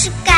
60가